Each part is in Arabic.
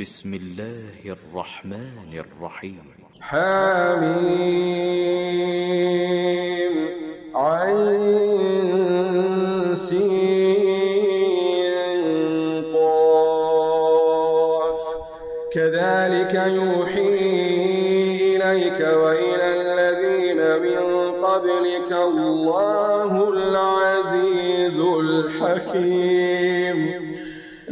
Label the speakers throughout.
Speaker 1: بسم الله الرحمن الرحيم.
Speaker 2: حميم عين كذلك يوحي إليك وإلى الذين من قبلك الله العزيز الحكيم.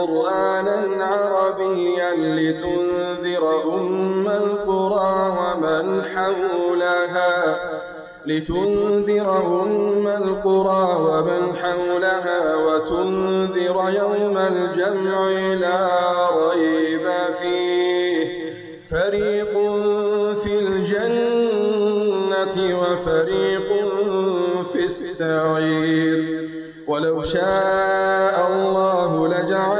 Speaker 2: قرآنا عربيا لتنذر أم القرى ومن حولها لتنذر أم القرى ومن حولها وتنذر يوم الجمع لا ريب فيه. فريق في الجنة وفريق في السعير. ولو شاء الله أمة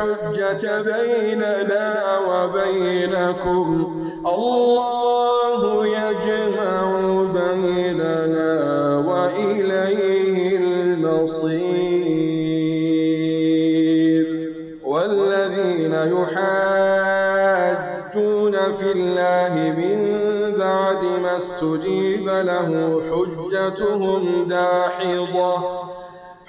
Speaker 2: لا حجة بيننا وبينكم. الله يجمع بيننا وإليه المصير. والذين يحاجون في الله من بعد ما استجيب له حجتهم داحضة.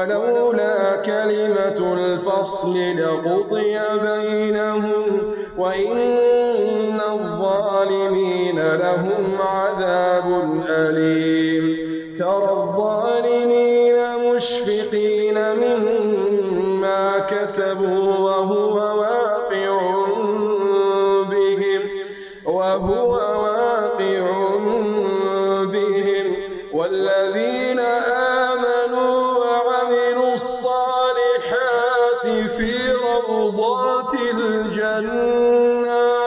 Speaker 2: ولولا كلمة الفصل لقضي بينهم وإن الظالمين لهم عذاب أليم. ترى الظالمين مشفقين. في روضات الجنات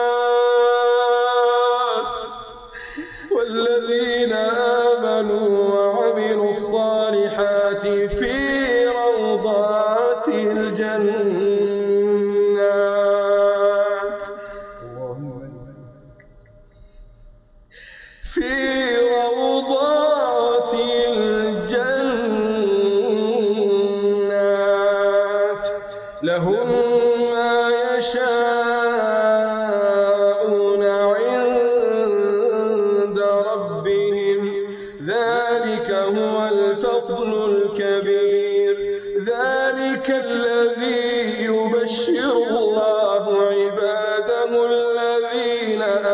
Speaker 2: ذلك الذي يبشر الله عباده الذين آمنوا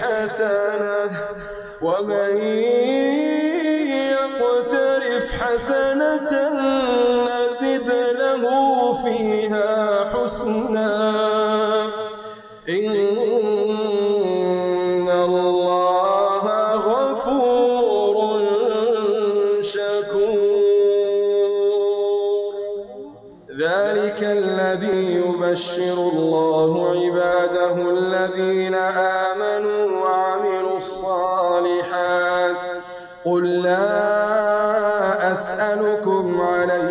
Speaker 2: حسنة ومن يقترف حسنة نزد له فيها حسنا. إن الله غفور شكور. ذلك الذي يبشر الله عباده الذين آمنوا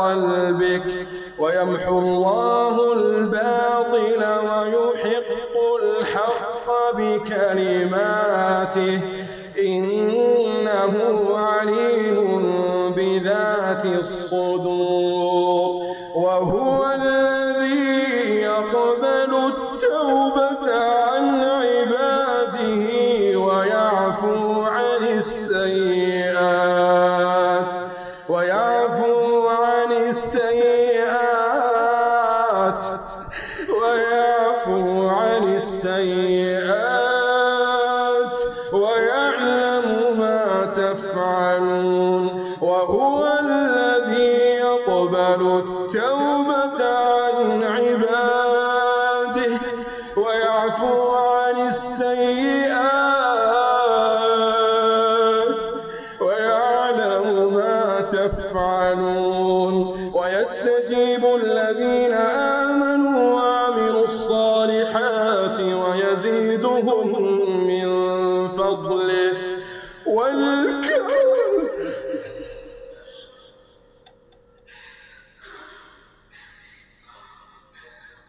Speaker 2: قلبك ويمحو الله الباطل ويحق الحق بكلماته. إنه عليم بذات الصدور. وهو الذي يقبل التوبة. ويزيدهم من فضله. والكافر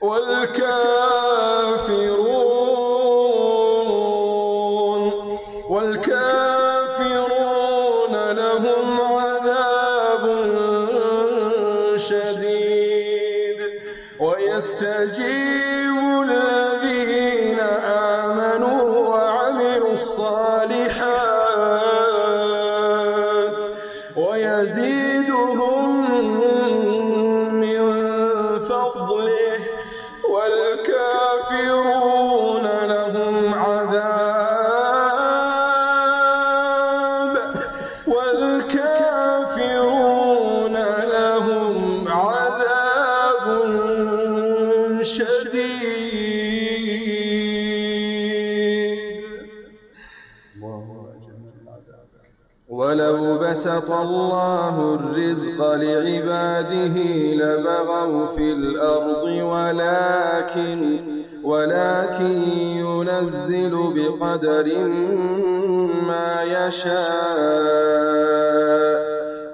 Speaker 2: والكافرون فضله والكافرون الله الرزق لعباده لبغوا في الأرض ولكن ولكن ينزل بقدر ما يشاء.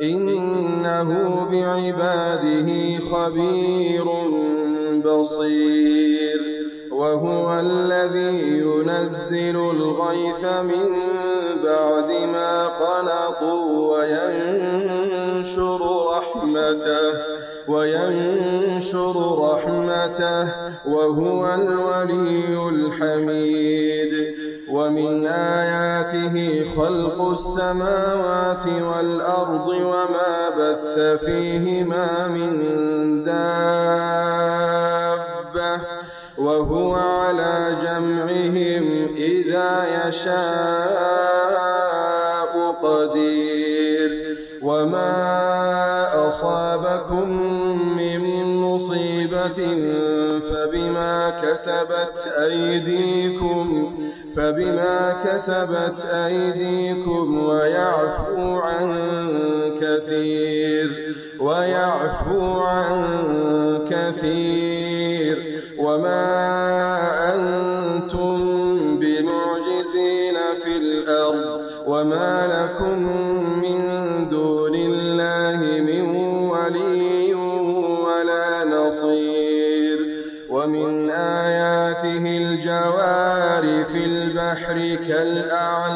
Speaker 2: إنه بعباده خبير بصير. وهو الذي ينزل الغيث من بعد ما قنطوا وينشر رحمته وينشر رحمته وهو الولي الحميد. ومن آياته خلق السماوات والأرض وما بث فيهما من دابة وهو على جمعهم إذا يشاء قدير وما أصابكم من مصيبة فبما كسبت أيديكم فبما كسبت أيديكم ويعفو عن كثير ويعفو عن كثير وما أنتم وما لكم من دون الله من ولي ولا نصير ومن آياته الجوار في البحر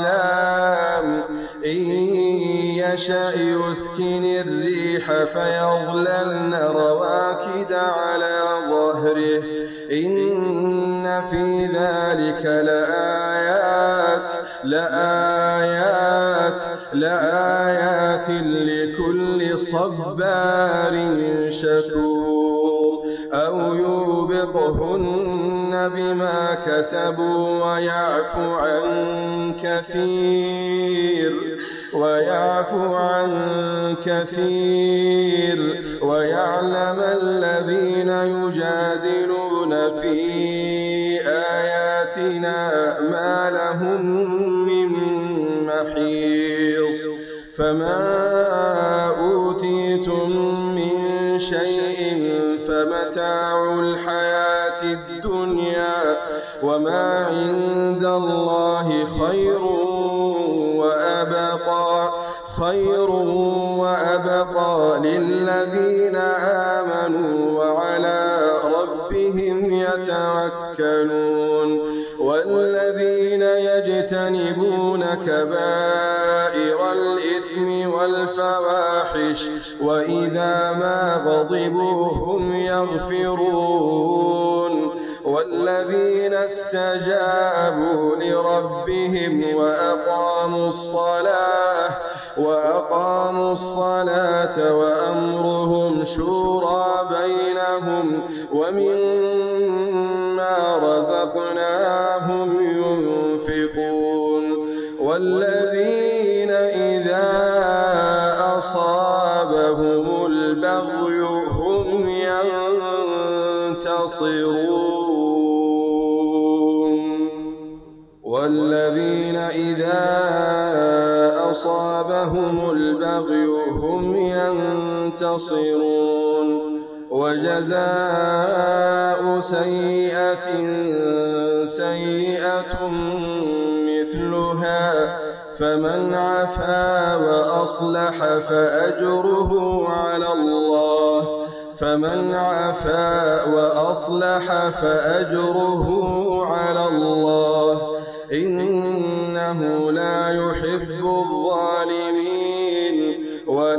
Speaker 2: كالأعلام إن يشأ يسكن الريح فيظللن رواكد على ظهره. إن في ذلك لآيات لآيات لآيات لكل صبار شكور. أو يوبقهن بما كسبوا ويعفو عن كثير. ويعفو عن كثير ويعلم الذين يجادلون في آياتنا ما لهم من محيص فما أوتيتم من شيء فمتاع الحياة الدنيا وما عند الله خير وأبقى للذين آمنوا وعلى ربهم يتوكلون والذين يجتنبون كبائر الإثم والفواحش وإذا ما غضبوا هم يغفرون والذين استجابوا لربهم وأقاموا الصلاة وأقاموا الصلاة وأمرهم شورى بينهم ومما رزقناهم ينفقون والذين إذا أصابهم البغي أصابهم البغي هم ينتصرون. وجزاء سيئة سيئة مثلها فمن عفا وأصلح فأجره على الله. فمن عفا وأصلح فأجره على الله. إنه لا يحب الظالمين.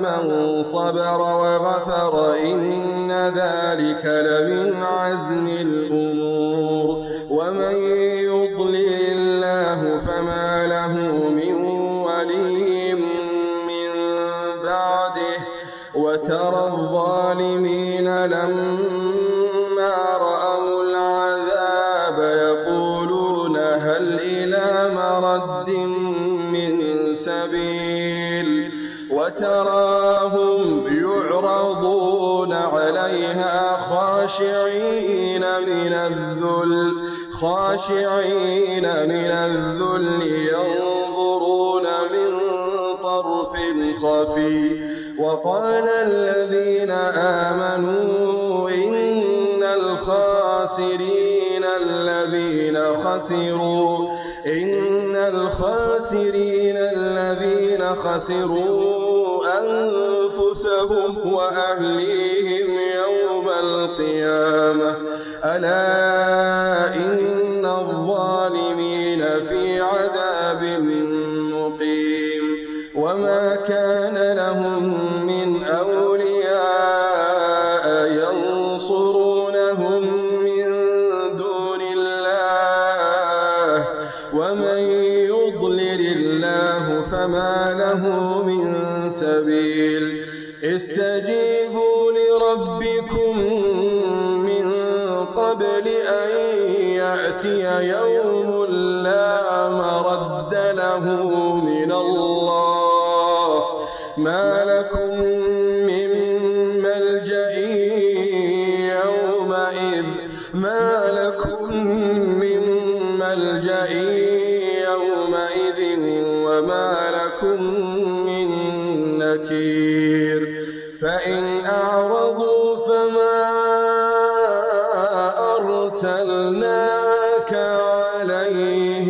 Speaker 2: ولمن صبر وغفر إن ذلك لمن عزم الأمور. ومن يضلل الله فما له من ولي من بعده. وترى الظالمين لما وتراهم يعرضون عليها خاشعين من الذل خاشعين من الذل ينظرون من طرف خفي. وقال الذين آمنوا إن الخاسرين الذين خسروا إن الخاسرين الذين خسروا أنفسهم وأهليهم يوم القيامة. ألا إن الظالمين في عذاب يضلل الله فما له من سبيل. استجيبوا لربكم من قبل أن يأتي يوم لا مرد له من الله. ما لكم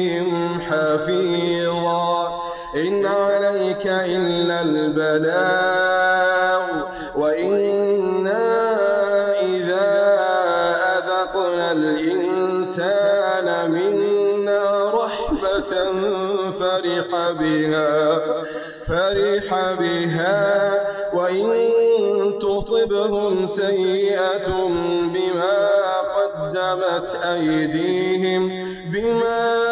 Speaker 2: عليهم حفيظا. إن عليك إلا البلاغ. وإنا إذا أذقنا الإنسان منا رحمة فرح بها فرح بها. وإن تصبهم سيئة بما قدمت أيديهم بما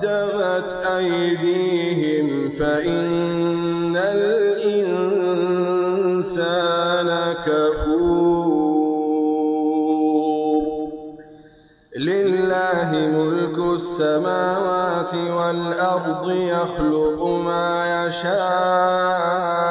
Speaker 2: قدمت أيديهم فإن الإنسان كفور. لله ملك السماوات والأرض يخلق ما يشاء.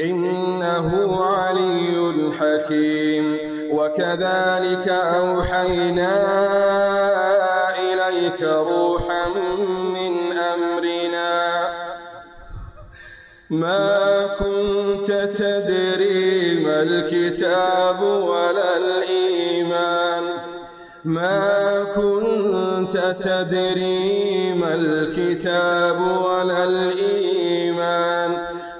Speaker 2: إنه علي حكيم. وكذلك أوحينا إليك روحا من أمرنا. ما كنت تدري ما الكتاب ولا الإيمان. ما كنت تدري ما الكتاب ولا الإيمان.